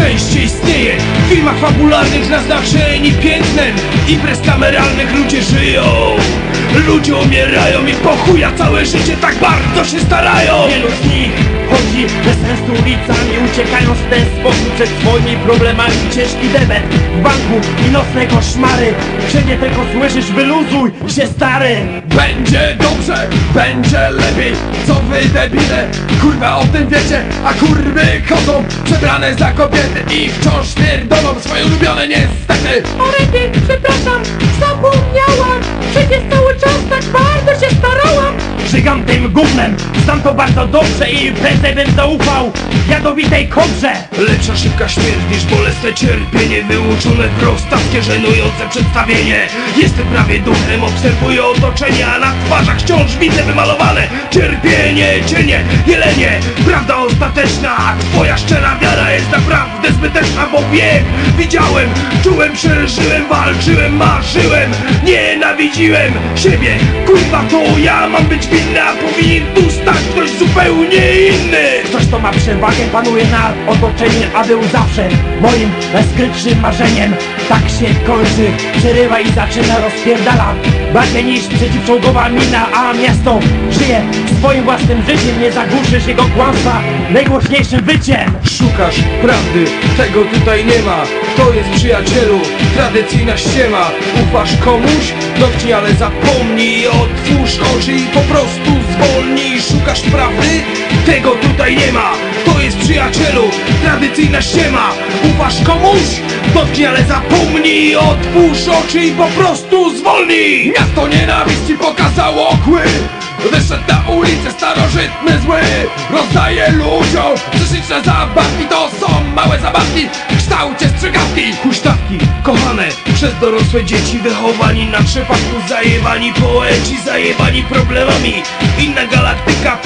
szczęście istnieje. W filmach fabularnych na znach szyni piętnem. Imprez kameralnych ludzie żyją. Ludzie umierają i pochuja całe życie tak bardzo się starają. Wielu z nich chodzi bez sensu ulicami Uciekając w ten sposób przed swoimi problemami. Ciężki debet w banku i nocne koszmary. Wszędzie tylko słyszysz wyluzuj się stary. Będzie dobrze, będzie lepiej. Co wy debile, kurwa o tym wiecie. A kurwy chodzą przebrane za kobiety I wciąż pierdolą swoje ulubione niestety. Orety, przepraszam, zapomniałam Przecież cały czas tak bardzo się starałam Żygam tym gównem, znam to bardzo dobrze I prędzej bym zaufał jadowitej kobrze. Lepsza szybka śmierć niż bolesne cierpienie Wyuczone prostackie, żenujące przedstawienie. Jestem prawie duchem, obserwuję otoczenie A na twarzach wciąż widzę wymalowane Cierpienie, cienie, jelenie. Prawda ostateczna, twoja szczera wiara jest naprawdę wiem, widziałem, czułem, przeżyłem, walczyłem, marzyłem Nienawidziłem siebie. Kurwa to ja mam być winny, a powinien tu stać ktoś zupełnie inny. Ktoś to ma przewagę, panuje nad otoczeniem A był zawsze moim najskrytszym marzeniem Tak się kończy, przerywa i zaczyna rozpierdala. Bardziej niż przeciwczołgowa mina A miasto. Żyje swoim własnym życiem Nie zagłuszysz jego kłamstwa. Najgłośniejszym wyciem Szukasz prawdy, tego tutaj nie ma. To jest przyjacielu, tradycyjna ściema. Ufasz komuś? Dotknij, ale zapomnij Otwórz oczy i po prostu zwolnij. Szukasz prawdy? Tego tutaj nie ma jest przyjacielu, tradycyjna ściema Ufasz komuś? Dotknij, ale zapomnij Otwórz oczy i po prostu zwolnij. Miasto nienawiści pokazało kły Wyszedł na ulicę starożytny zły. Rozdaje ludziom Przyszliczne zabawki. To są małe zabawki W kształcie strzygawki Huśtawki, kochane Przez dorosłe dzieci wychowani na trzepaku. Zajebani poeci, zajebani problemami. Inna galaktyka,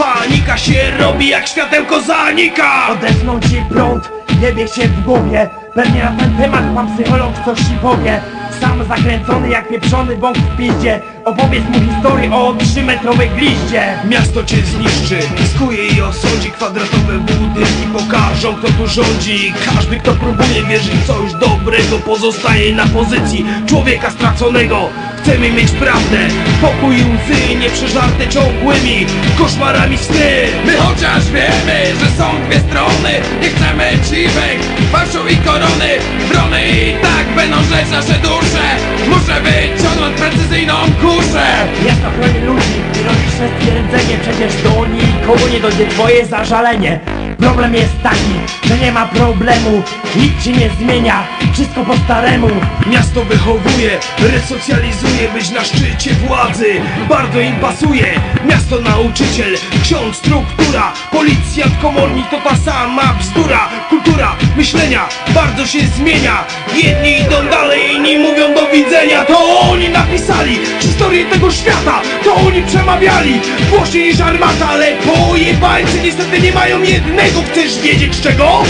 panika się robi Jak światełko zanika. Odetchnął ci prąd, nie bieg się w głowie. Pewnie na ten temat pan psycholog coś ci powie. Sam zakręcony jak pieprzony bąk w piździe. Opowiedz mu historię o trzymetrowej gliździe. Miasto cię zniszczy, skuje i osądzi. Kwadratowe budynki pokażą kto tu rządzi. Każdy kto próbuje wierzyć w coś dobrego Pozostaje na pozycji człowieka straconego Chcemy mieć prawdę, pokój i łzy Nie przeżarte ciągłymi koszmarami sny My chociaż wiemy, że są dwie strony Nie chcemy ciwek, fałszu i korony Brony i tak będą rzeź nasze dusze. Muszę wyciągnąć precyzyjną kuszę. Miasto chroni ludzi, ironiczne stwierdzenie Przecież do nikogo nie dojdzie twoje zażalenie Problem jest taki, że nie ma problemu Nic się nie zmienia, wszystko po staremu. Miasto wychowuje, resocjalizuje Być na szczycie władzy, bardzo im pasuje Miasto nauczyciel, ksiądz struktura. Policjant, komornik to ta sama bzdura. Kultura myślenia bardzo się zmienia. Jedni idą dalej, inni mówią do widzenia. To napisali historię tego świata To oni przemawiali. Głośniej niż armata Ale pojebańcy niestety nie mają jednego. Chcesz wiedzieć czego?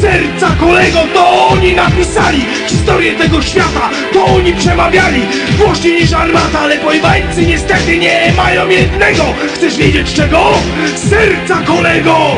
Serca kolego To oni napisali historię tego świata To oni przemawiali. Głośniej niż armata Ale pojebańcy niestety nie mają jednego. Chcesz wiedzieć czego? Serca kolego